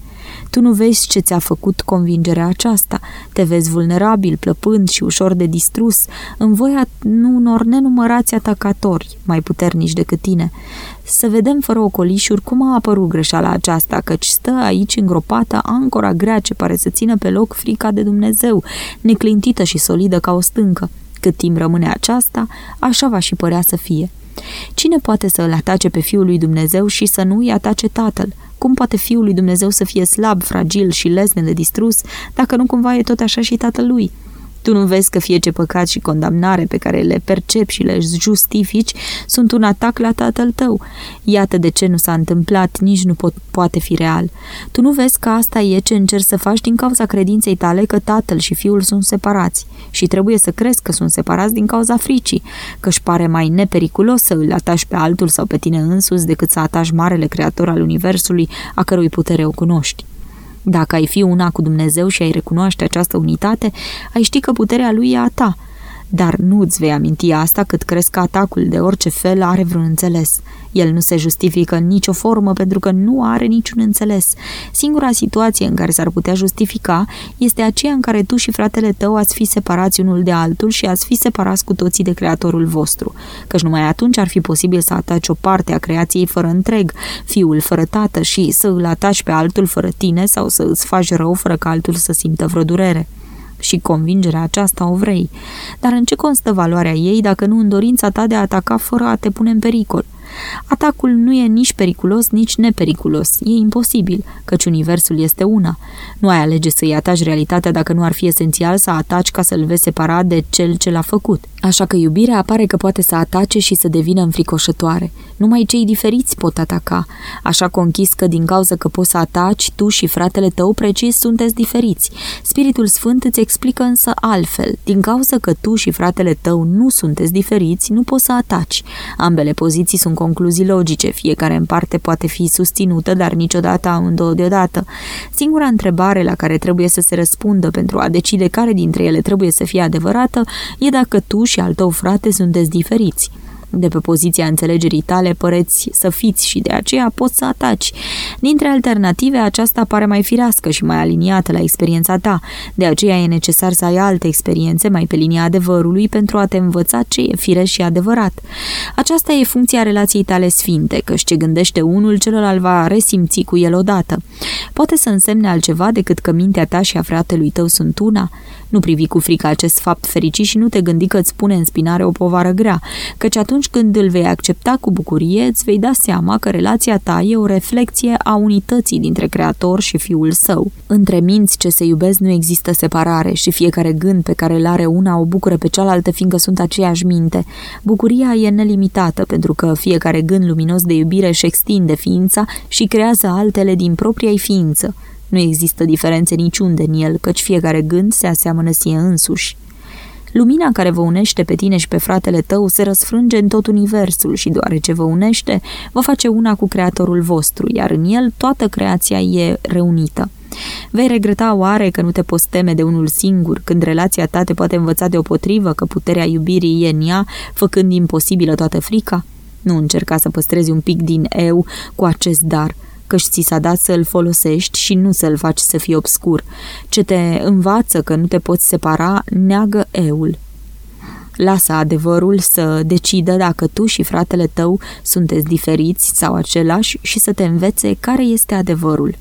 Tu nu vezi ce ți-a făcut convingerea aceasta. Te vezi vulnerabil, plăpând și ușor de distrus, în voia unor nenumărați atacatori, mai puternici decât tine. Să vedem fără ocolișuri cum a apărut greșeala aceasta, căci stă aici îngropată ancora grea ce pare să țină pe loc frica de Dumnezeu, neclintită și solidă ca o stâncă. Cât timp rămâne aceasta, așa va și părea să fie. Cine poate să îl atace pe Fiul lui Dumnezeu și să nu îi atace Tatăl? Cum poate Fiul lui Dumnezeu să fie slab, fragil și lesne de distrus, dacă nu cumva e tot așa și Tatăl lui? Tu nu vezi că fie ce păcat și condamnare pe care le percepi și le justifici sunt un atac la tatăl tău. Iată de ce nu s-a întâmplat, nici nu pot, poate fi real. Tu nu vezi că asta e ce încerci să faci din cauza credinței tale că tatăl și fiul sunt separați și trebuie să crezi că sunt separați din cauza fricii, că își pare mai nepericulos să îl atași pe altul sau pe tine însuți decât să atași marele creator al universului a cărui putere o cunoști. Dacă ai fi una cu Dumnezeu și ai recunoaște această unitate, ai ști că puterea lui e a ta – dar nu îți vei aminti asta cât crezi că atacul de orice fel are vreun înțeles. El nu se justifică în nicio formă pentru că nu are niciun înțeles. Singura situație în care s-ar putea justifica este aceea în care tu și fratele tău ați fi separați unul de altul și ați fi separați cu toții de creatorul vostru, căci numai atunci ar fi posibil să ataci o parte a creației fără întreg, fiul fără tată și să îl ataci pe altul fără tine sau să îți faci rău fără ca altul să simtă vreo durere și convingerea aceasta o vrei. Dar în ce constă valoarea ei dacă nu în dorința ta de a ataca fără a te pune în pericol? Atacul nu e nici periculos, nici nepericulos. E imposibil, căci universul este una. Nu ai alege să-i ataci realitatea dacă nu ar fi esențial să ataci ca să-l vezi separat de cel ce l-a făcut. Așa că iubirea apare că poate să atace și să devină înfricoșătoare. Numai cei diferiți pot ataca. Așa conchis că din cauza că poți să ataci, tu și fratele tău precis sunteți diferiți. Spiritul Sfânt îți explică însă altfel. Din cauza că tu și fratele tău nu sunteți diferiți, nu poți să ataci. Ambele poziții sunt concluzii logice, fiecare în parte poate fi susținută, dar niciodată amândouă deodată. Singura întrebare la care trebuie să se răspundă pentru a decide care dintre ele trebuie să fie adevărată e dacă tu și al tău frate sunteți diferiți. De pe poziția înțelegerii tale păreți să fiți și de aceea poți să ataci. Dintre alternative, aceasta pare mai firească și mai aliniată la experiența ta, de aceea e necesar să ai alte experiențe mai pe linia adevărului pentru a te învăța ce e firesc și adevărat. Aceasta e funcția relației tale sfinte, căci ce gândește unul, celălalt va resimți cu el odată. Poate să însemne altceva decât că mintea ta și a fratelui tău sunt una? Nu privi cu frică acest fapt fericit și nu te gândi că îți pune în spinare o povară grea, căci atunci când îl vei accepta cu bucurie, îți vei da seama că relația ta e o reflecție a unității dintre creator și fiul său. Între minți ce se iubesc nu există separare și fiecare gând pe care îl are una o bucură pe cealaltă fiindcă sunt aceeași minte. Bucuria e nelimitată pentru că fiecare gând luminos de iubire își extinde ființa și creează altele din propria ființă. Nu există diferențe niciunde în el, căci fiecare gând se aseamănă sie însuși. Lumina care vă unește pe tine și pe fratele tău se răsfrânge în tot universul și deoarece vă unește, vă face una cu creatorul vostru, iar în el toată creația e reunită. Vei regreta oare că nu te poți teme de unul singur, când relația ta te poate învăța deopotrivă că puterea iubirii e în ea, făcând imposibilă toată frica? Nu încerca să păstrezi un pic din eu cu acest dar – căci ți s-a dat să-l folosești și nu să-l faci să fie obscur. Ce te învață că nu te poți separa, neagă eul. Lasă adevărul să decidă dacă tu și fratele tău sunteți diferiți sau același și să te învețe care este adevărul.